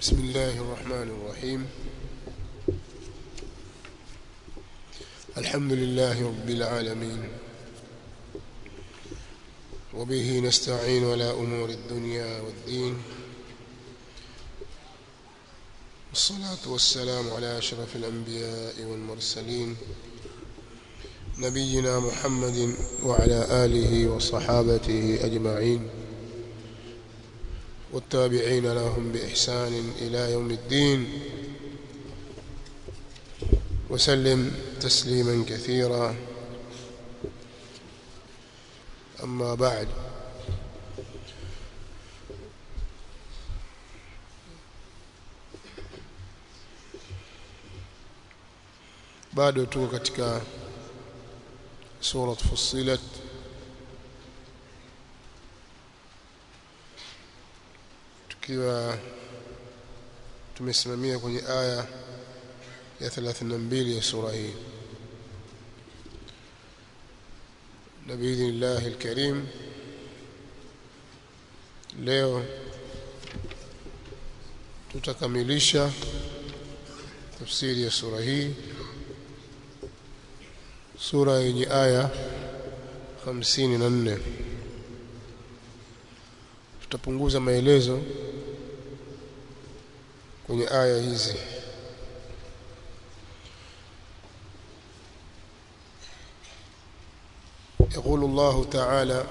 بسم الله الرحمن الرحيم. الحمد لله رب العالمين. وبه نستعين على أمور الدنيا والدين. والصلاة والسلام على أشرف الأنبياء والمرسلين. نبينا محمد وعلى آله وصحابته أجمعين. والتابعين لهم بإحسان إلى يوم الدين. وسلم تسليما كثيرا. أما بعد. bado tuko surat fussilat tukiwa tumesimamia kwenye aya ya 32 ya sura hii. Na biidhnillahi alkarim leo tutakamilisha tafsiri ya sura hii sura yenye aya 54 tutapunguza maelezo kwenye aya hizi يقول الله تعالى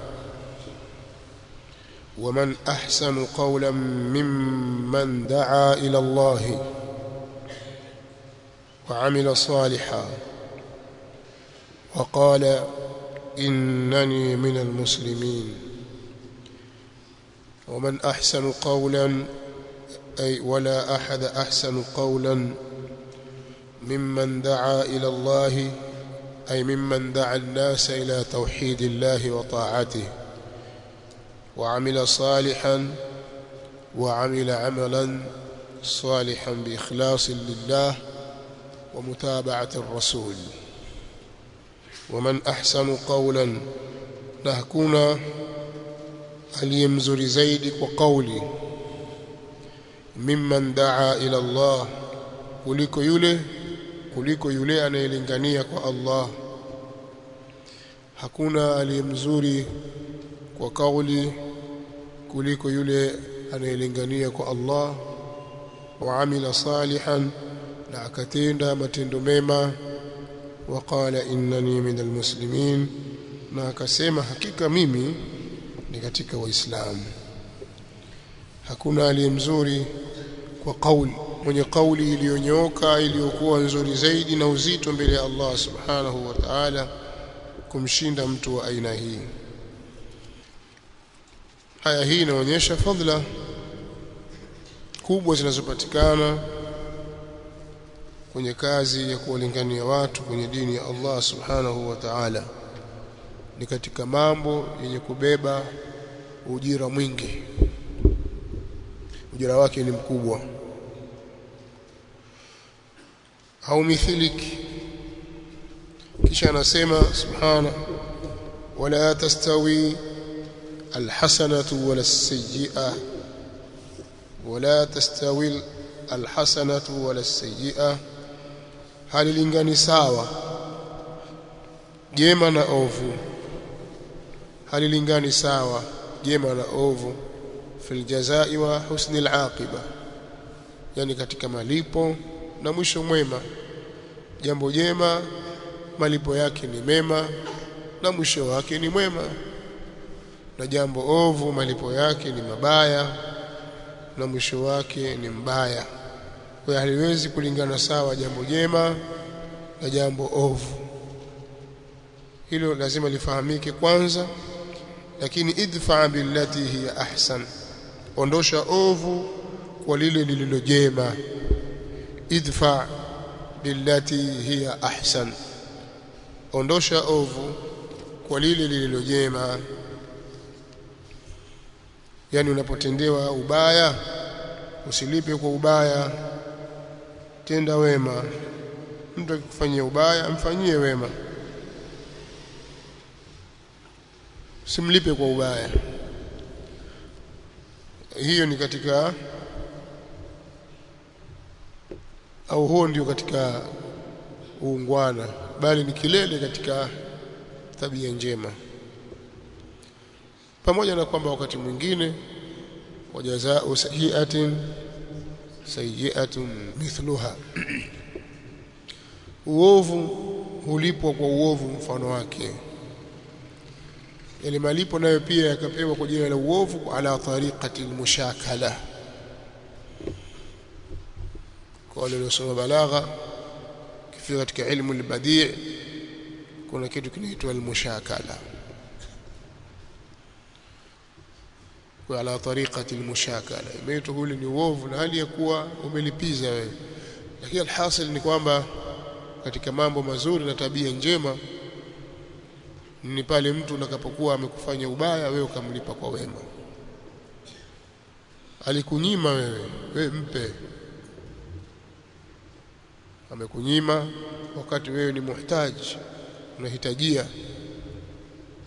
ومن أحسن قولا ممن دعا إلى الله وعمل صالحا وقال إنني من المسلمين. ومن أحسن قولا أي ولا أحد أحسن قولا ممن دعا إلى الله أي ممن دعا الناس إلى توحيد الله وطاعته وعمل صالحا وعمل عملا صالحا بإخلاص لله ومتابعة الرسول. ومن أحسن قولا نهكونا zaidi kwa kauli mimman daa ila Allah kuliko yule kuliko yule anayelingania kwa Allah. Hakuna aliyemzuri kwa kauli kuliko yule anayelingania kwa Allah. Wa amila salihan na akatenda matendo mema. Waqala innani minal muslimin na akasema hakika mimi ni katika waislamu hakuna aliye mzuri kwa kauli. Mwenye kauli iliyonyooka iliyokuwa nzuri zaidi na uzito mbele ya Allah subhanahu wa ta'ala kumshinda mtu wa aina hii. Haya hii inaonyesha fadhila kubwa zinazopatikana kwenye kazi ya kuwalingania watu kwenye dini ya Allah subhanahu wa ta'ala. Ni katika mambo yenye kubeba ujira mwingi ujira wake ni mkubwa. Au mithiliki kisha anasema subhana wala tastawi alhasanatu wala sayyi'a wala tastawi alhasanatu wala sayyi'a halilingani sawa. Jema na ovu. Halilingani sawa. Jema na ovu fil jazai wa husnil aqiba yani katika malipo na mwisho mwema. Jambo jema malipo yake ni mema na mwisho wake ni mwema. Na jambo ovu malipo yake ni mabaya na mwisho wake ni mbaya. Kwa hiyo haliwezi kulingana sawa jambo jema na jambo ovu. Hilo lazima lifahamike kwanza lakini idfa billati hiya ahsan ondosha ovu kwa lile lililo jema idfa billati hiya ahsan. Ondosha ovu kwa lile lililo jema yani unapotendewa ubaya usilipe kwa ubaya. Tenda wema. Mtu akikufanyia ubaya mfanyie wema. Simlipe kwa ubaya hiyo ni katika au huo ndio katika uungwana bali ni kilele katika tabia njema. Pamoja na kwamba wakati mwingine wajazao sayiatin sayiatun mithluha. Uovu hulipwa kwa uovu mfano wake yale malipo nayo pia yakapewa kwa jina la uovu ala tariqati almushakala. Kwa wale waliosoma balagha kifika katika ilmu albadii kuna kitu kinaitwa almushakala. Kwa ala tariqati almushakala. Imeitwa huli ni uovu na hali ya kuwa umelipiza wewe. Lakini alhasil ni kwamba katika mambo mazuri na tabia njema ni pale mtu unakapokuwa amekufanya ubaya wewe ukamlipa kwa wema. Alikunyima wewe wewe mpe. Amekunyima wakati wewe ni muhtaji unahitajia.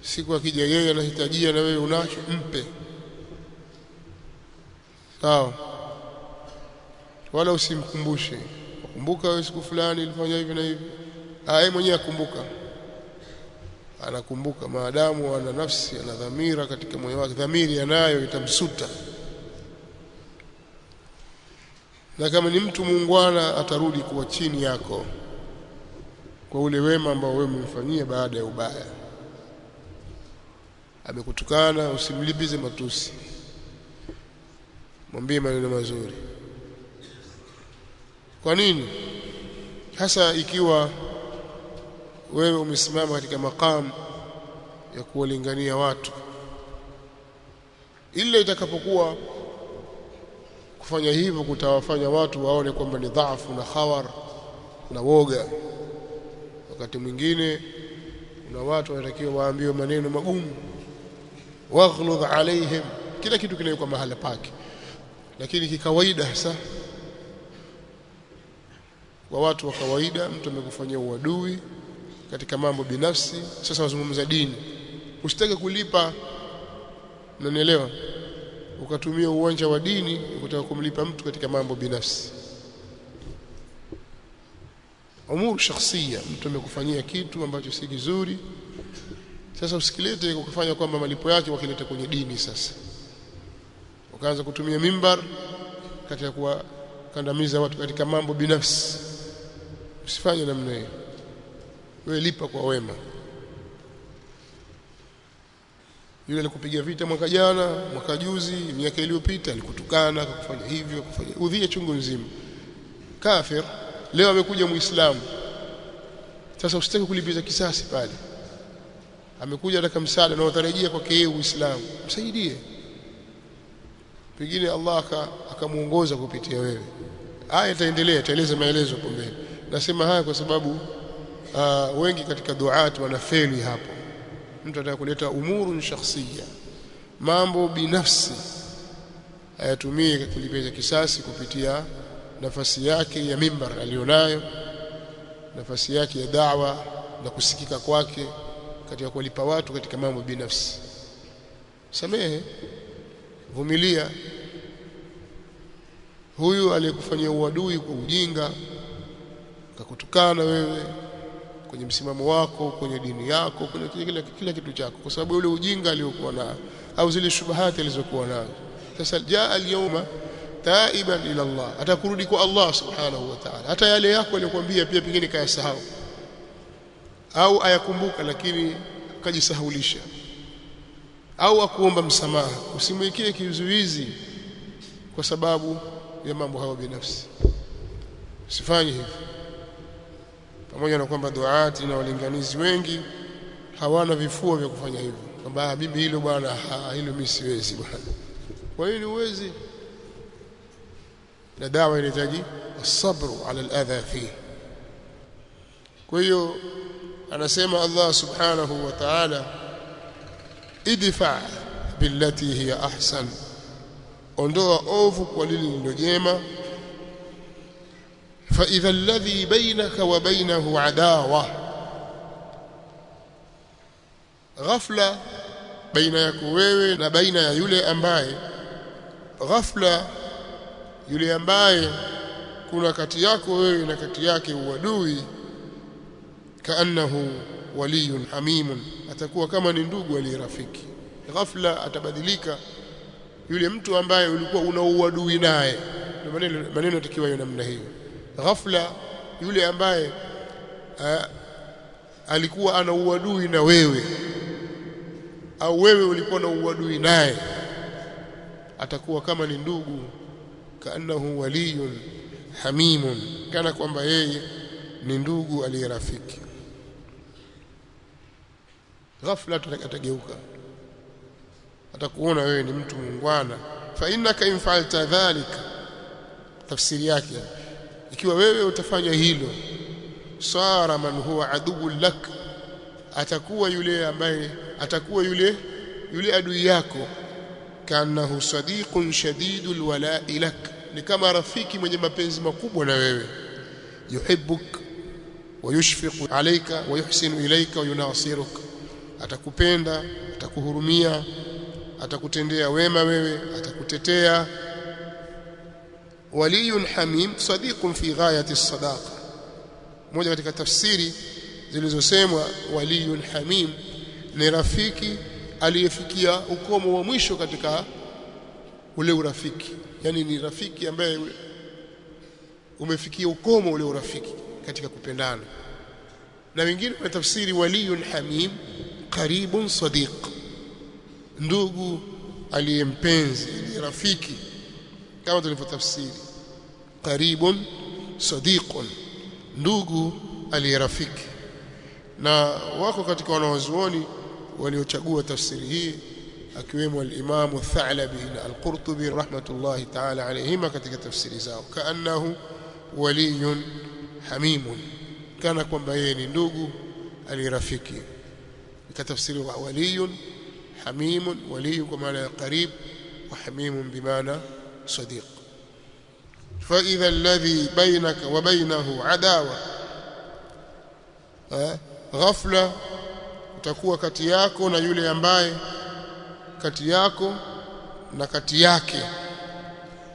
Siku akija yeye anahitajia na wewe unacho mpe. Sawa. Wala usimkumbushe. Kumbuka wewe siku fulani ilifanya hivi na hivi. Ah yeye mwenyewe akumbuka anakumbuka maadamu ana nafsi ana dhamira katika moyo wake. Dhamiri anayo itamsuta. Na kama ni mtu muungwana atarudi kuwa chini yako kwa ule wema ambao wewe umemfanyia baada ya ubaya. Amekutukana usimlipize matusi. Mwambie maneno mazuri. Kwa nini? Hasa ikiwa wewe umesimama katika makamu ya kuwalingania watu. Ile itakapokuwa kufanya hivyo kutawafanya watu waone kwamba ni dhaifu na khawar na woga. Wakati mwingine kuna watu wanatakiwa waambiwe maneno magumu. Waghludh alaihim kila kitu kinawekwa mahala pake. Lakini kikawaida hasa kwa watu wa kawaida mtu amekufanyia uadui katika mambo binafsi sasa wazungumza dini. Usitake kulipa unanielewa? Ukatumia uwanja wa dini ukataka kumlipa mtu katika mambo binafsi. Umuru shakhsia mtu amekufanyia kitu ambacho si kizuri. Sasa usikilete ukafanya kwamba malipo yake wakileta kwenye dini sasa. Ukaanza kutumia mimbar katika kuwakandamiza watu katika mambo binafsi. Usifanye namna hiyo wewe lipa kwa wema. Yule alikupiga vita mwaka jana mwaka juzi miaka iliyopita alikutukana akakufanya hivyo akufanya udhie chungu nzima. Kafir leo amekuja muislamu. Sasa usitaki kulipiza kisasi pale. Amekuja ataka msaada na utarajia kwake yeye uislamu. Msaidie. Pengine Allah akamuongoza kupitia wewe. Aya itaendelea itaeleza maelezo pombe nasema haya kwa sababu uh, wengi katika duat wanafeli hapo. Mtu anataka kuleta umuru shakhsia. Mambo binafsi ayatumie kulipiza kisasi kupitia nafasi yake ya mimbar aliyonayo nafasi yake ya da'wa na kusikika kwake katika kulipa watu katika mambo binafsi. Samehe vumilia. Huyu aliyekufanyia uadui kwa ujinga akakutukana wewe kwenye msimamo wako kwenye dini yako kwenye kila, kila kitu chako kwa sababu ule ujinga aliyokuwa nao au zile shubahati alizokuwa nazo. Sasa jaa alyawma taiban ila Allah atakurudi kwa Allah subhanahu wa ta'ala. Hata yale yako aliyokuambia pia pengine kayasahau au ayakumbuka lakini akajisahaulisha au akuomba msamaha. Usimwekee kizuizi kwa sababu ya mambo hayo binafsi. Usifanye hivyo pamoja na kwamba duati na walinganizi wengi hawana vifua vya kufanya hivyo. Kwamba mimi hilo bwana hilo mimi siwezi bwana. Kwa hiyo uwezi. Na dawa inahitaji sabru ala aladha fi kwa hiyo anasema Allah subhanahu wa ta'ala idfa billati hiya ahsan. Ondoa ovu kwa lile lililo jema فإذا الذي بينك وبينه عداوة غفلة بين yako wewe na baina ya yule ambaye ghafla yule ambaye kuna kati yako wewe na kati yake uadui kaannahu waliyun hamimun atakuwa kama ni ndugu aliyerafiki ghafla atabadilika yule mtu ambaye ulikuwa una uadui naye ndio maneno maneno takiwa hiyo namna hiyo ghafla yule ambaye alikuwa ana uadui na wewe au wewe ulikuwa na uadui naye atakuwa kama ni ndugu kaannahu waliyun hamimun kana kwamba yeye ni ndugu aliyerafiki ghafla atageuka atakuona wewe ni mtu mungwana fa innaka infalta dhalika tafsiri yake ikiwa wewe utafanya hilo sara man huwa aduwwu lak atakuwa yule ambaye atakuwa yule yule adui yako kanahu sadiqun shadidul wala'i lak ni kama rafiki mwenye mapenzi makubwa na wewe yuhibbuk ويشفق عليك ويحسن إليك ويناصرك atakupenda atakuhurumia atakutendea wema wewe atakutetea waliyun hamim sadiqun fi ghayati sadaqa moja katika tafsiri zilizosemwa waliyun hamim ni rafiki aliyefikia ukomo wa mwisho katika ule urafiki. Yani ni rafiki ambaye umefikia ukomo ule urafiki katika kupendana. Na wengine kwa wanatafsiri waliyun hamim qaribun sadiq. Ndugu aliyempenzi rafiki kama tulivyotafsiri qaribun sadiqun ndugu aliyerafiki na wako katika wanawazuoni waliochagua tafsiri hii akiwemo al-Imam Thalabi na al-Qurtubi rahmatullahi ta'ala alayhima katika tafsiri zao kaannahu waliyun hamimun kana kwamba yeye ni ndugu alirafiki ikatafsiri wa waliyun hamimun waliyu kwa maana ya qarib wa hamimun bimaana sadiq فإذا الذي بينك وبينه عداوة غفلة utakuwa kati yako na yule ambaye kati yako na kati yake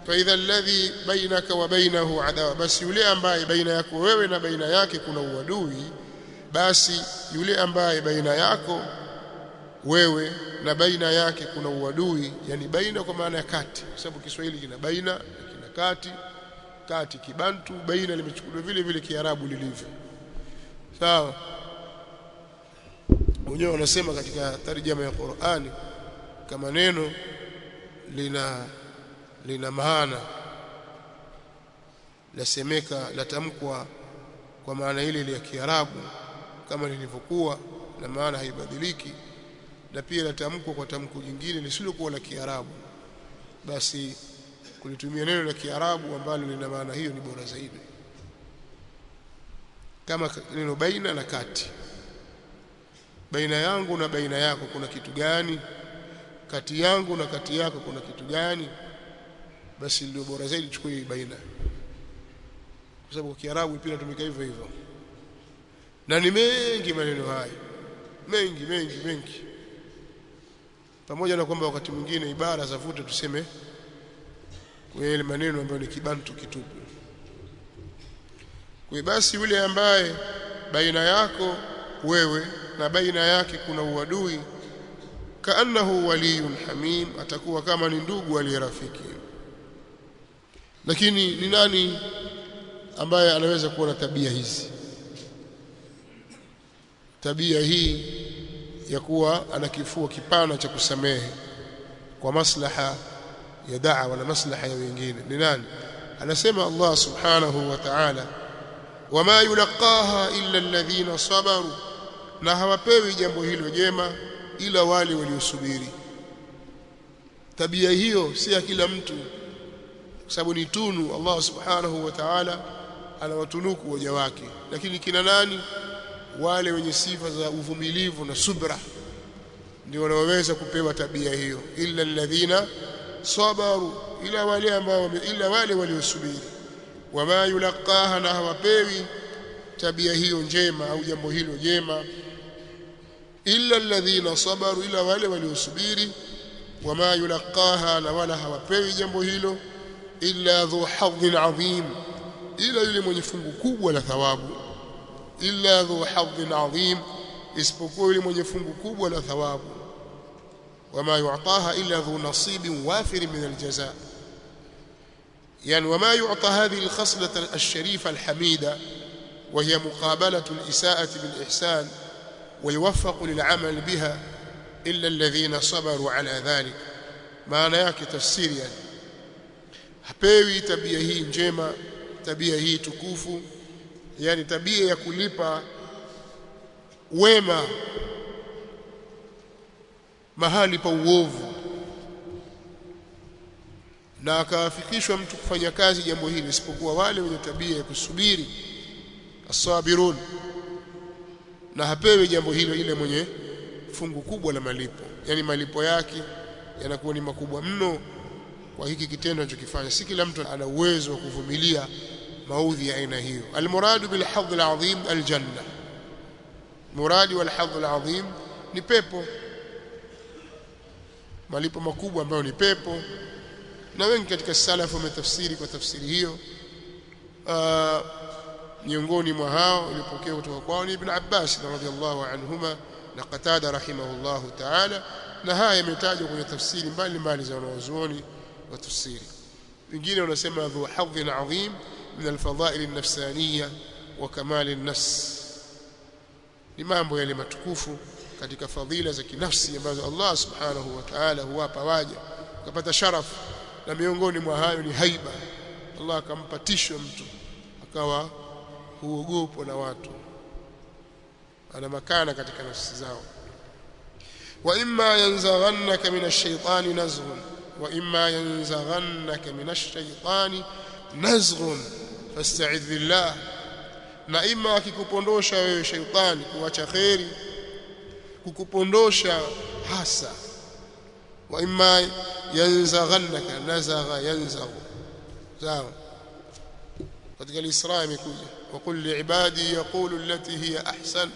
فإذا الذي بينك وبينه عداوة basi yule ambaye baina yako wewe na baina yake kuna uadui basi yule ambaye baina yako wewe na baina yake kuna uadui yani baina kwa maana ya kati. Kwa sababu Kiswahili kina baina kina kati kati kibantu baina limechukuliwa vile vile kiarabu lilivyo. Sawa? Wenyewe wanasema katika tarjama ya Qur'ani kama neno lina lina maana lasemeka latamkwa kwa maana ile ile ya Kiarabu kama lilivyokuwa na maana haibadiliki na pia latamkwa kwa tamko jingine lisilokuwa la Kiarabu. Basi kulitumia neno la Kiarabu ambalo lina maana hiyo ni bora zaidi. Kama neno baina na kati. Baina yangu na baina yako kuna kitu gani? Kati yangu na kati yako kuna kitu gani? Basi ndio bora zaidi chukue baina. Kwa sababu kwa Kiarabu pia inatumika hivyo hivyo. Na ni mengi maneno haya. Mengi mengi mengi pamoja na kwamba wakati mwingine ibara za vute tuseme kwa ile maneno ambayo ni kibantu kitupu. Kwa basi yule ambaye baina yako wewe na baina yake kuna uadui kaannahu waliyun hamim atakuwa kama ni ndugu aliyerafiki lakini ni nani ambaye anaweza kuwa na tabia hizi? Tabia hii ya kuwa ana kifua kipana cha kusamehe kwa maslaha ya da'wa na maslaha ya wengine. Ni nani? Anasema Allah subhanahu wa ta'ala wama yulqaha illa alladhina sabaru. Na hawapewi jambo hilo jema ila wale waliosubiri. Tabia hiyo si ya kila mtu kwa sababu ni tunu. Allah subhanahu wa ta'ala anawatunuku waja wake. Lakini kina nani wale wenye sifa za uvumilivu na subra ndio wanaoweza kupewa tabia hiyo. Illa alladhina sabaru ila wale ambao ila wale waliosubiri. Wama yulqaha na hawapewi tabia hiyo njema au jambo hilo jema. Illa alladhina sabaru ila wale waliosubiri. Wama yulaqaha na wala hawapewi jambo hilo. Illa dhu hadhin adhim ila yule mwenye fungu kubwa la thawabu illa dhu hadhin adhim isipokuwa yule mwenye fungu kubwa la thawabu wama yu'taha illa dhu nasibin wafir min aljaza يعني وما يعطى هذه الخصلة الشريفة الحميدة وهي مقابلة الإساءة بالإحسان ويوفق للعمل بها إلا الذين صبروا على ذلك maana yake tafsiri yani hapewi tabia hii njema tabia hii tukufu yani tabia ya kulipa wema mahali pa uovu. Na akawafikishwa mtu kufanya kazi jambo hili isipokuwa wale wenye tabia ya kusubiri asabirun na hapewi jambo hilo ile mwenye fungu kubwa la malipo. Yani malipo yake yanakuwa ni makubwa mno kwa hiki kitendo anachokifanya. Si kila mtu ana uwezo wa kuvumilia maudhi ya aina hiyo. Almuradu bilhadhi hadh al azim al janna muradi walhadhi hadh ni pepo. Malipo makubwa ambayo ni pepo. Na wengi katika salafu wametafsiri kwa tafsiri hiyo. Miongoni mwa hao ilipokea kutoka kwao ni ibn Abbas radhiallahu anhuma na Qatada rahimahullahu ta'ala. Na haya yametajwa kwenye tafsiri mbalimbali za wanazuoni wa tafsiri. Wengine wanasema dhu hadhin adhim min alfadha'il an-nafsaniyya wa kamal an-nafs. Ni mambo yale matukufu katika fadhila za kinafsi ambazo Allah subhanahu wa ta'ala huwapa waja. Akapata sharafu na miongoni mwa hayo ni haiba. Allah akampatishwa mtu akawa huogopwa na watu. Ana makana katika nafsi zao. Wa imma yanzaghannaka min ash-shaytani nazghun. Wa imma yanzaghannaka min ash-shaytani nazghun fasta'idh billah na ima akikupondosha wewe shaytani kuacha khairi kukupondosha hasa wa imma yanzaghannaka nazagha yanzaghu sawa katika al-Isra imekuja وقل لعبادي يقولوا التي هي أحسن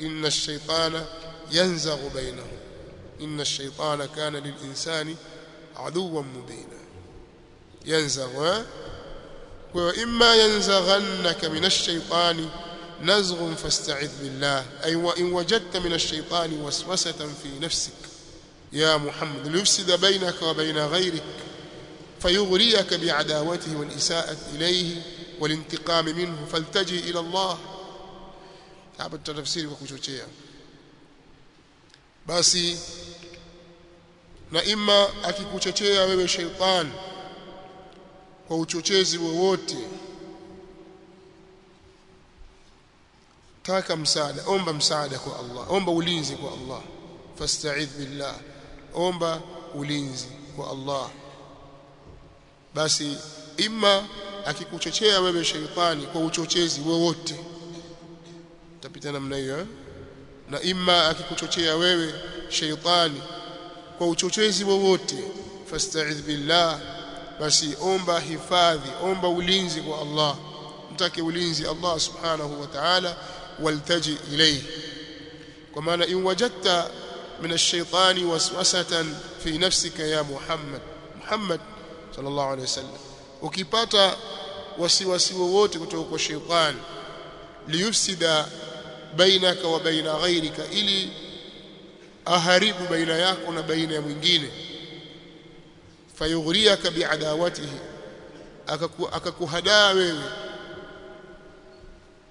إن الشيطان ينزغ بينهم إن الشيطان كان للإنسان عدوا مبينا ينزغ kwa hiyo imma yanzaghannaka minash shaitani nazghun fasta'idh billah ay wa in wajadta minash shaitani waswasatan fi nafsik ya muhammad liyufsida bainaka wa baina ghayrik فيغريك بعداوته والإساءة إليه والانتقام منه فالتجي إلى الله hapa tutatafsiri kwa kuchochea basi na ima akikuchochea wewe sheitani kwa uchochezi wowote. Taka msaada omba msaada kwa Allah omba ulinzi kwa Allah. Fasta'idh billah omba ulinzi kwa Allah. Basi imma akikuchochea wewe sheitani kwa uchochezi wowote utapita namna hiyo eh? na imma akikuchochea wewe sheitani kwa uchochezi wowote fasta'idh billah basi omba hifadhi omba ulinzi kwa Allah mtake ulinzi Allah subhanahu wa ta'ala waltaji ilayhi kwa maana in wajadta min ash-shaytani waswasatan fi nafsika ya Muhammad Muhammad sallallahu alayhi wasallam ukipata wasiwasi wowote kutoka kwa shetani liyufsida bainaka wa baina ghairika ili aharibu baina yako na baina ya mwingine fayughriyaka biadawatihi. Akakuhadaa wewe.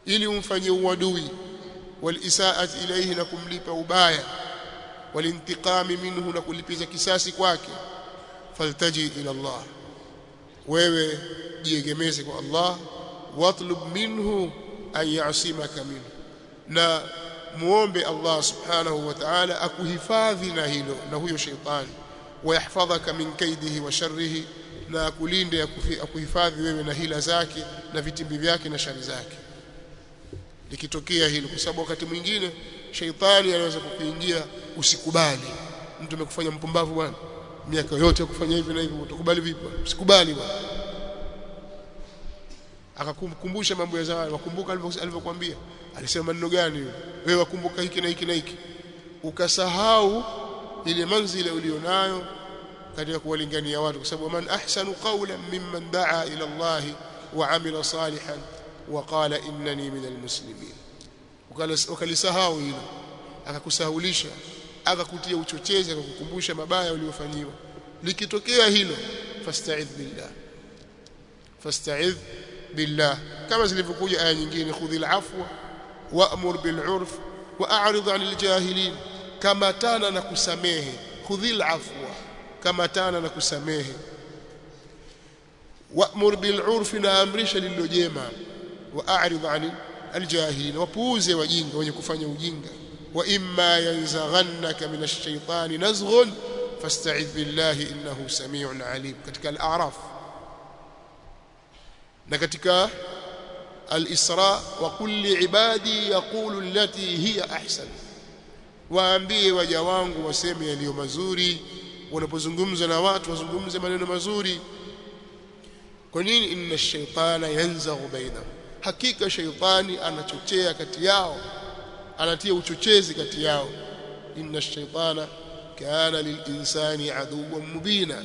Ili umfanye uadui. Walisaati ilayhi na kumlipa ubaya. Walintiqami minhu na kulipiza kisasi kwake. Faltaji ila Allah. Wewe jiegemeze kwa Allah. Watlub minhu an yasimaka minhu. Na muombe Allah subhanahu wa ta'ala akuhifadhi na hilo na huyo sheitani wayahfadhaka min kaidihi wa sharrihi na akulinde akuhifadhi wewe na hila zake na vitimbi vyake na shari zake. Likitokea hilo kwa sababu wakati mwingine shaitani anaweza kukuingia usikubali. Mtu amekufanya mpumbavu bwana. Miaka yote kufanya hivi na hivi utakubali vipi? Usikubali bwana. Akakumbusha mambo ya zamani wakumbuka alivyokuambia. Alisema maneno gani? Wewe wakumbuka hiki na hiki na hiki. Ukasahau ile manzila ulionayo katika kuwalingania watu kwa sababu man ahsanu qawlan mimman daa ila Allah وعمل صالحا وقال إنني من المسلمين wakalisahau hilo akakusahulisha akakutia uchochezi akakukumbusha mabaya uliyofanyiwa likitokea hilo fasta'idh billah fasta'idh billah kama zilivyokuja aya nyingine khudhil afwa wa'mur bil 'urf wa'rid 'anil jahilin kama tana na kusamehe khudhil afwa kamatana na kusamehe. Wa'mur bil urfi na amrisha lililo jema. Wa'rid ani aljahil wapuuze wajinga wenye kufanya ujinga. Wa imma yanzaghannaka minash shaitani nazghun fasta'idh billahi innahu samii'un 'alim. Katika al-a'raf na katika al-isra wa kulli ibadi yaqulu allati hiya ahsan waambie waja wangu waseme yaliyo mazuri. Wanapozungumza na watu wazungumze maneno mazuri. Kwa nini? Inna ash-shaytana yanzaghu bainahum. Hakika shaytani anachochea kati yao anatia uchochezi kati yao. Inna ash-shaytana kana lilinsani aduwa mubina.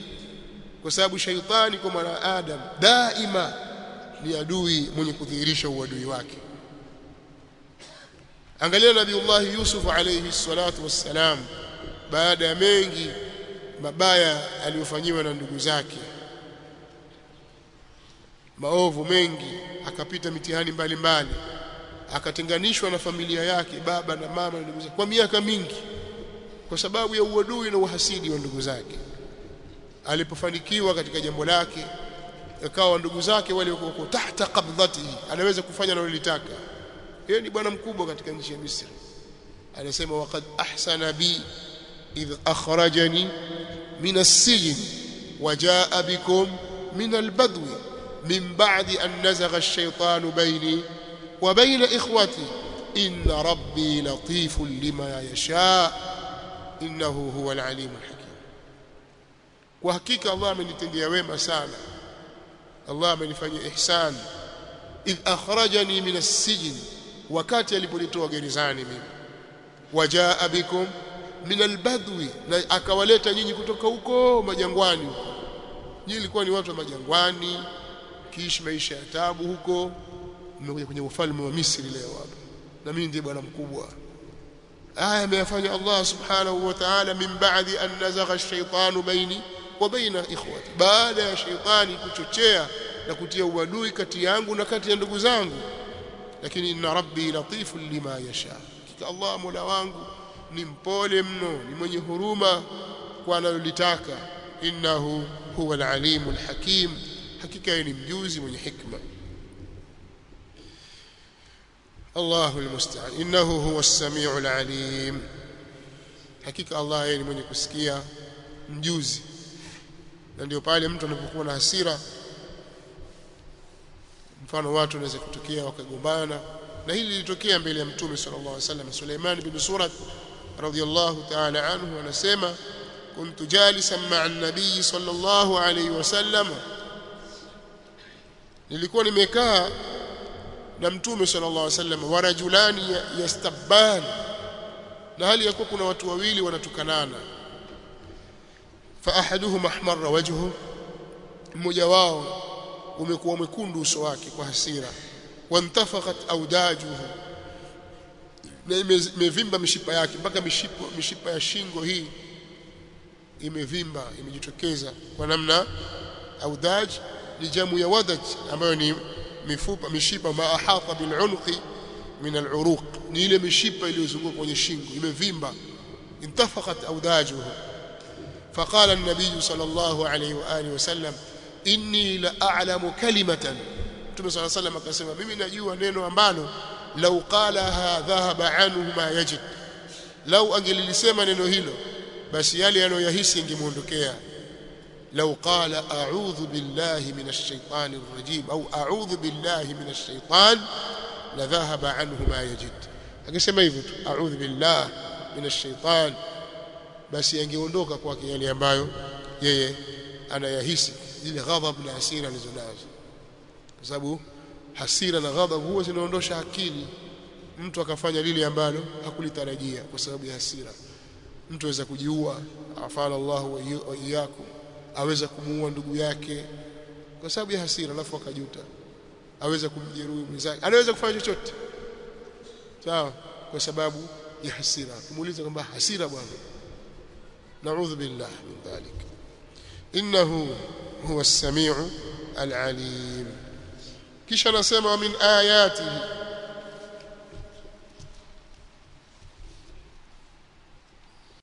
Kwa sababu shaytani kwa mwanadamu daima ni adui mwenye kudhihirisha uadui wake angalia nabiiullah yusuf alayhi salatu wassalam baada ya mengi mabaya aliyofanyiwa na ndugu zake. Maovu mengi akapita mitihani mbalimbali akatenganishwa na familia yake baba na mama na ndugu zake kwa miaka mingi kwa sababu ya uadui na uhasidi wa ndugu zake. Alipofanikiwa katika jambo lake akawa ndugu zake wako tahta qabdhatihi anaweza kufanya analolitaka yeye ni bwana mkubwa katika nchi ya Misri. Anasema waqad ahsana bi idh akhrajani min as-sijn wajaa bikum min al-badwi min ba'di an nazagha ash-shaytanu bayni wa bayna ikhwati. Inna rabbi latifun lima yasha. Innahu huwa al-alim al-hakim. Kwa hakika Allah amenitendea wema sana. Allah amenifanyia ihsan. Idh akhrajani min as-sijn wakati alipolitoa gerezani mimi. Wajaa bikum min albadwi na akawaleta nyinyi kutoka huko majangwani huko. Nyinyi ilikuwa ni watu wa majangwani kiishi maisha ya tabu huko. Mmekuja kwenye ufalme wa Misri leo hapa. Na mimi ndiye bwana mkubwa. Haya ameyafanya Allah subhanahu wa ta'ala min ba'di an nazagha ash-shaytanu baini wa baina ikhwati. Baada ya shaytani kuchochea na kutia uadui kati yangu na kati ya ndugu zangu lakini inna rabbi latifun lima yasha. Hakika Allah mola wangu ni mpole mno ni mwenye huruma kwa analolitaka. Innahu huwa alalimul hakim. Hakika yeye ni mjuzi mwenye hikma. Allahu almusta'an innahu huwa as-sami'ul alim. Hakika Allah yeye ni mwenye kusikia mjuzi. Na ndio pale mtu anapokuwa na hasira mfano watu wanaweza kutokea wakagombana. Na hili lilitokea mbele ya mtume sallallahu alaihi wasallam. Suleiman bin Surat radhiyallahu ta'ala anhu anasema kuntu jalisan ma'a an-nabiy sallallahu alaihi wasallam. Nilikuwa nimekaa na mtume sallallahu alaihi wasallam wa rajulani yastabban. Na hali yakuwa kuna watu wawili wanatukanana. Fa ahaduhuma ahmarra wajhu. Mmoja wao umekuwa mwekundu uso wake kwa hasira wantafaqat audajuhu na imevimba mishipa yake mpaka mishipa, mishipa ya shingo hii imevimba imejitokeza kwa namna audaj ni jamu ya wadaj ambayo ni mifupa mishipa ma ahata bil unqi min al uruq ni ile mishipa iliyozunguka kwenye shingo imevimba intafaqat audajuhu فقال النبي صلى الله عليه واله وسلم inni la a'lamu kalimatan Mtume صلى الله عليه وسلم akasema mimi najua neno ambalo lau qalaha dhahaba anhu ma yajid lau angelilisema neno hilo basi yale yanoyahisi ingemuondokea lau qala a'udhu billahi minash shaitani rrajim au a'udhu billahi minash shaitan la dhahaba anhu ma yajid akisema hivyo tu a'udhu billahi minash shaitan basi angeondoka kwake yale ambayo yeye anayahisi zile ghadhab na hasira alizonazo. Kwa sababu hasira na ghadhab huwa zinaondosha akili. Mtu akafanya lile ambalo hakulitarajia kwa sababu ya hasira. Mtu aweza kujiua afala Allah wa iyyakum. Aweza kumuua ndugu yake kwa sababu ya hasira alafu akajuta. Aweza kumjeruhi mwenzake. Anaweza kufanya chochote. Sawa? Kwa sababu ya hasira. Kumuuliza kwamba hasira bwana. Naudhu billah min dhalik إنه هو السميع العليم. كيش نسمع من آياته؟